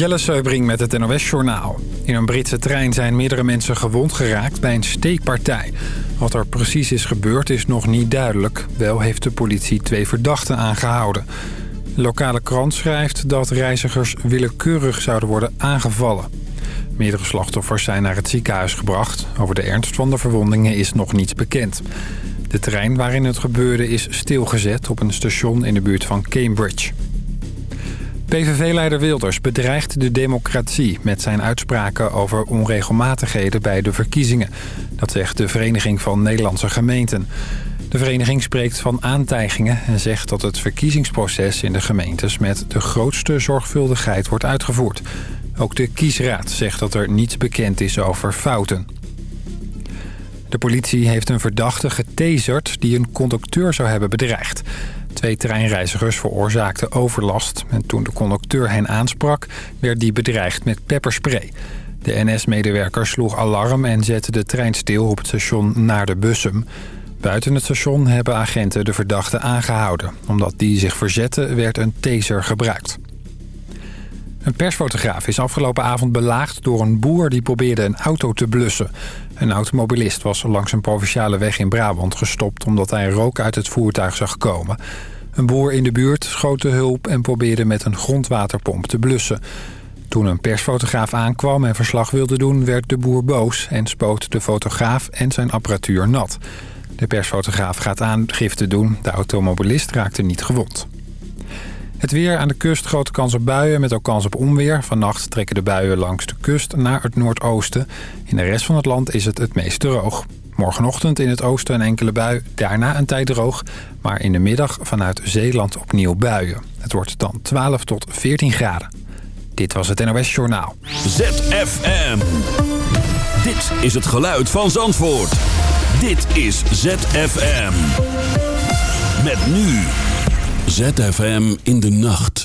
Jelle Seubring met het NOS Journaal. In een Britse trein zijn meerdere mensen gewond geraakt bij een steekpartij. Wat er precies is gebeurd is nog niet duidelijk. Wel heeft de politie twee verdachten aangehouden. De lokale krant schrijft dat reizigers willekeurig zouden worden aangevallen. Meerdere slachtoffers zijn naar het ziekenhuis gebracht. Over de ernst van de verwondingen is nog niets bekend. De trein waarin het gebeurde is stilgezet op een station in de buurt van Cambridge. PVV-leider Wilders bedreigt de democratie met zijn uitspraken over onregelmatigheden bij de verkiezingen. Dat zegt de Vereniging van Nederlandse Gemeenten. De vereniging spreekt van aantijgingen en zegt dat het verkiezingsproces in de gemeentes met de grootste zorgvuldigheid wordt uitgevoerd. Ook de kiesraad zegt dat er niets bekend is over fouten. De politie heeft een verdachte getaserd die een conducteur zou hebben bedreigd. Twee treinreizigers veroorzaakten overlast. En toen de conducteur hen aansprak, werd die bedreigd met pepperspray. De NS-medewerker sloeg alarm en zette de trein stil op het station naar de Bussum. Buiten het station hebben agenten de verdachte aangehouden. Omdat die zich verzette, werd een taser gebruikt. Een persfotograaf is afgelopen avond belaagd door een boer die probeerde een auto te blussen. Een automobilist was langs een provinciale weg in Brabant gestopt omdat hij rook uit het voertuig zag komen. Een boer in de buurt schoot de hulp en probeerde met een grondwaterpomp te blussen. Toen een persfotograaf aankwam en verslag wilde doen, werd de boer boos en spoot de fotograaf en zijn apparatuur nat. De persfotograaf gaat aangifte doen, de automobilist raakte niet gewond. Het weer aan de kust, grote kans op buien met ook kans op onweer. Vannacht trekken de buien langs de kust naar het noordoosten. In de rest van het land is het het meest droog. Morgenochtend in het oosten een enkele bui, daarna een tijd droog. Maar in de middag vanuit Zeeland opnieuw buien. Het wordt dan 12 tot 14 graden. Dit was het NOS Journaal. ZFM. Dit is het geluid van Zandvoort. Dit is ZFM. Met nu... ZFM in de nacht.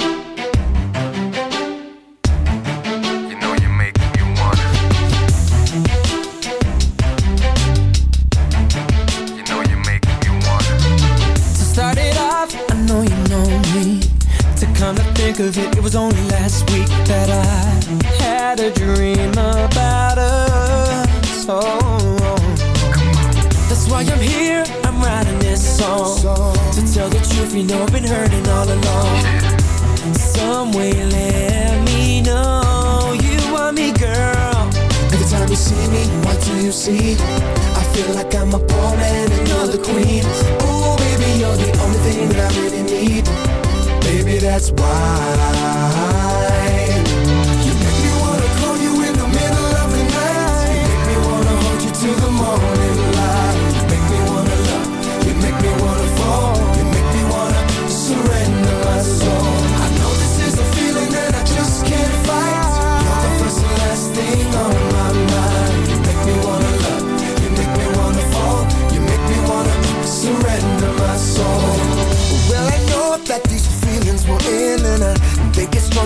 That's why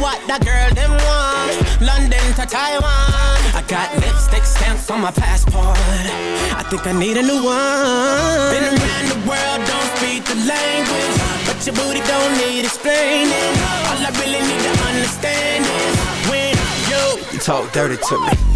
what girl them want. London to Taiwan. I got lipstick stamps on my passport. I think I need a new one. Been around the world, don't speak the language. But your booty don't need explaining. All I really need to understand is when you, you talk dirty to me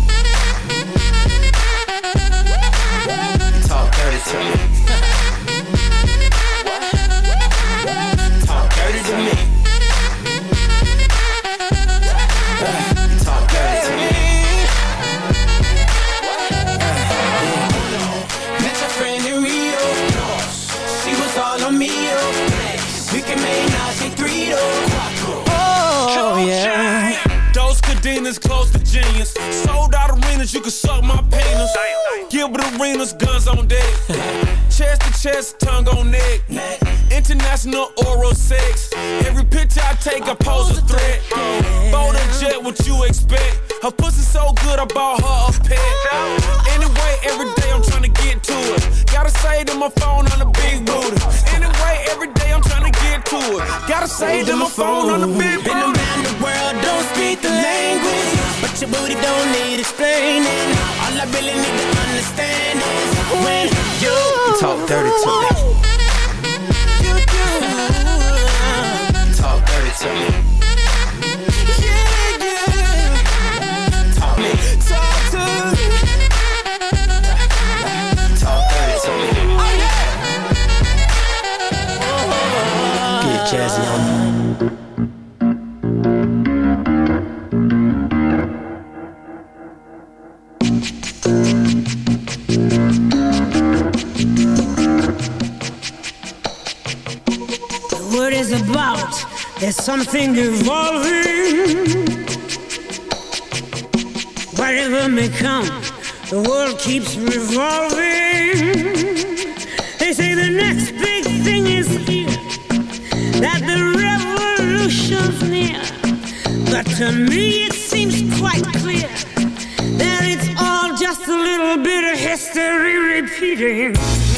little bit of history repeating.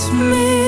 It's me.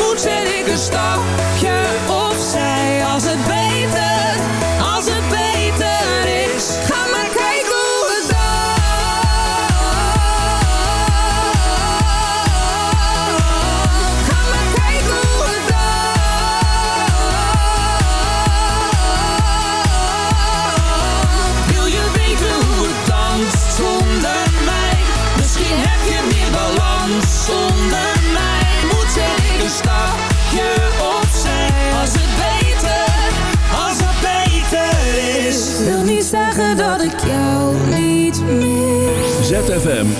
ik